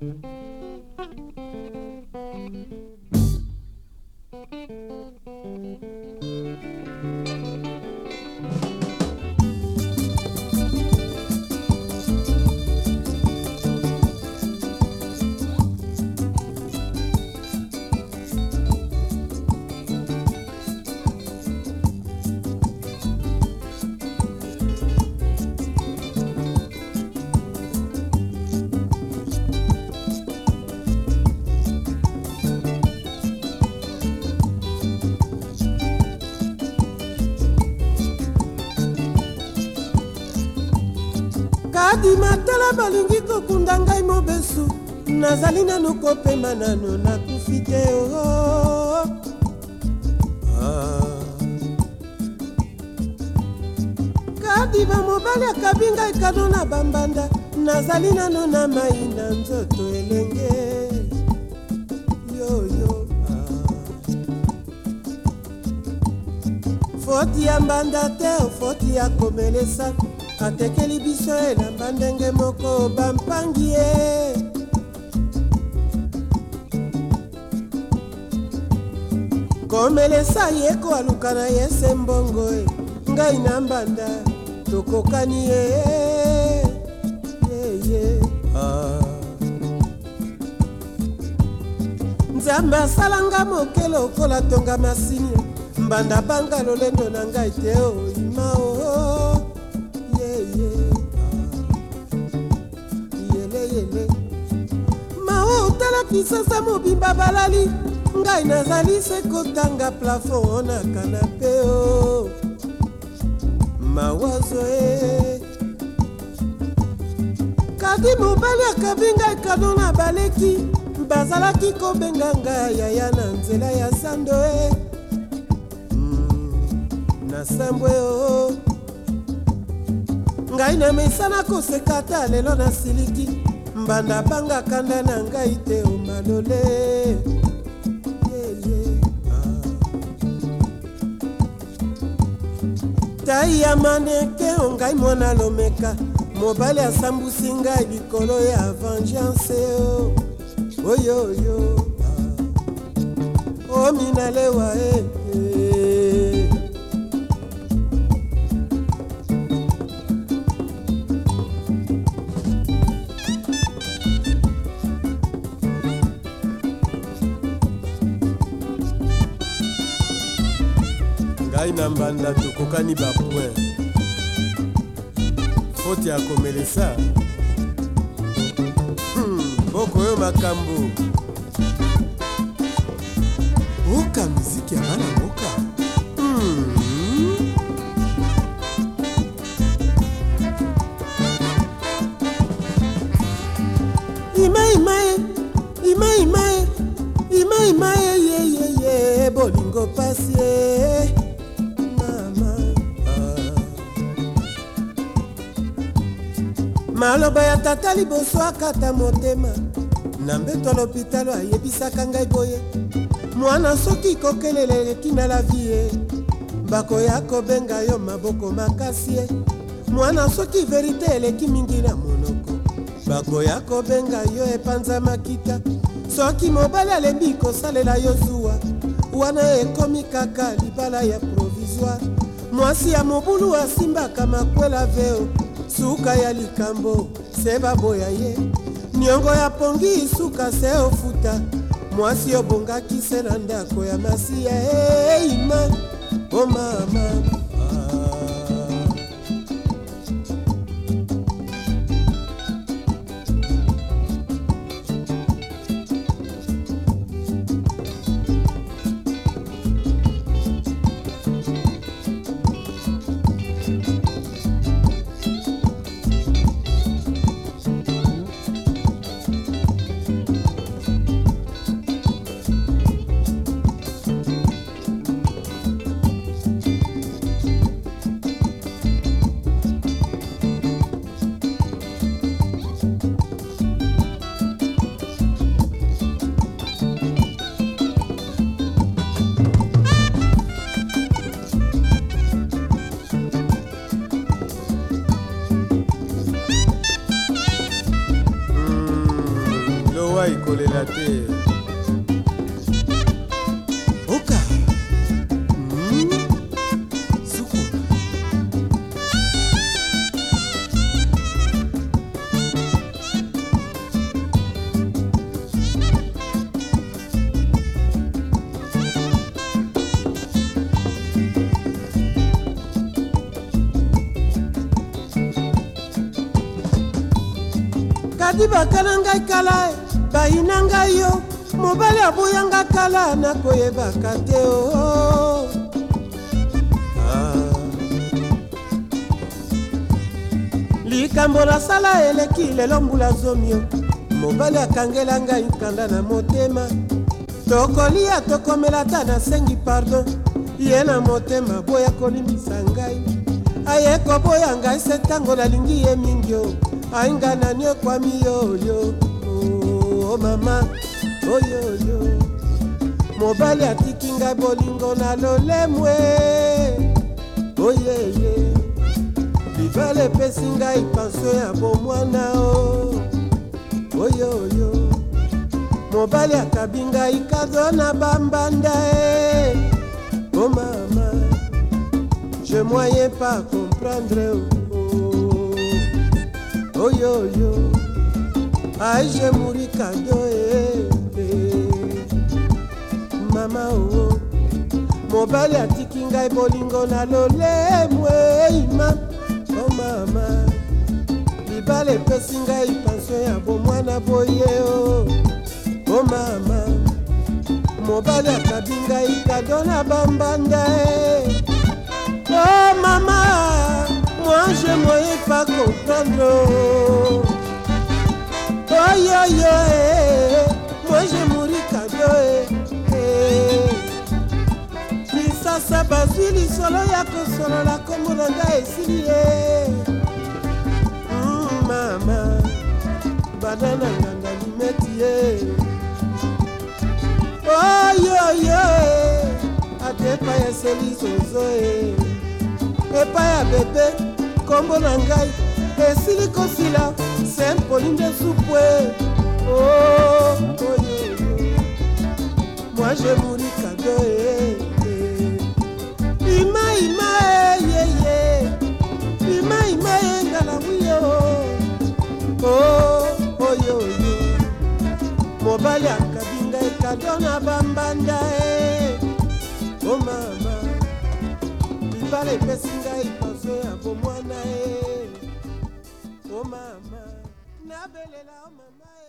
thank you nadima tala balingi kokunda ngai mobesu nazali nanu kopema nano nakufi te oo ah. kadima mobali akabi ngai kano na bambanda nazali nano na mai na nzoto elenge yoyo ah. foti ya mbanda te foti ya komelesa atekeli biso elamba ndenge moko bampangi e. ye komelesa ye koaluka na ye se mbongo e ngai na mbanda tokokani e. ye yeye ah. nzambe asalanga moke lokola tonga masini mbanda banga lolendo na ngai te oyima oh, o oh. kisasa mobimba balali ngai nazali se kotanga plafon na kanape o oh. mawazo e kadi mobali akabi ngai kado na baleki bazalaki kobenga ngai yaya na nzela ya sando e na sambwe o oh. ngai na mesana koseka ata lelo nasiliki mbanda banga kanda na ngai te omalole ah. tai ya maneke ongai mwana lomeka mobali asambusi ngai likolo ya vengeance o oyoyo ominalewa ah. e eh, eh. ngai na mbanda tokokani bapoin foti ya komelesa hmm, boko oyo makambo oka miziki ya bana mboka imaimae imaimae imaimae yeyeye bolingo pasie maloba ya tata liboso akata motema na mbeto lopitalo ayebisaka ngai boye mwana soki kokelela eleki na la vie bakoya kobenga yo maboko makasi ye mwana soki verite eleki mingi na monoko bakoya kobenga yo epanza makita soki mobali alembi kosalela yo zuwa wana ekomi kaka libala ya provisoire mwasi ya mobulu asimbaka makwela veo suka ya likambo se baboya ye niongo ya pongi suka se ofuta mwasi obongaki se na ndako ya masiya eima hey, bomama oh, kolela te oka hmm? suku kadi bakala ngai kala e epai na ngai yo mobali abuyanga kala nakoyebaka te o oh, oh. ah. likambo nasala eleki lelo mbula zomi yo mobali akangela ngai nkanda na motema tokolia tokomela ta nasengi pardon ye na motema boya kolimbisa ngai aye koboya ngai se ntango nalingi ye mingi o ainga nani okwami yo olio o mama oyoyo mobali atiki ngai bolingo na lolemwe oyeye libala epesi ngai pansio ya bomwana o oyoyo mobali akabi ngai kado na bambanda e o mama je moyen pas comprendre oyoyo oh, oh, oh, oh, oh, oh, oh, oh, aije murikado eh, eh. mama o oh, oh. mobali atiki ngai bolingo na lolemo eima eh, o oh, mama libala epesi ngai pansio ya bomwana boye o o mama mobali akabi ngai kado na bambanda e o mama moi je moye pas comprendre ayoyo moi je mori kabio lisasa eh, eh. bazwi lisolo ya kosolola kombo na ngai esili ye eh. oh, mama bada na nganda limeti ye oyoyo ate epai eseli zozo e epai ya bebe kombo na ngai esili kosila sempoli nde supwe moi je mouri kado ima ima eyeye ima ima engalamuyo oyoyo oh. oh, oh, mobali akabinga ekado na bambanda e o mama libala epesi ngai panso ya bomwana e o oh, mama nabelela o oh, mama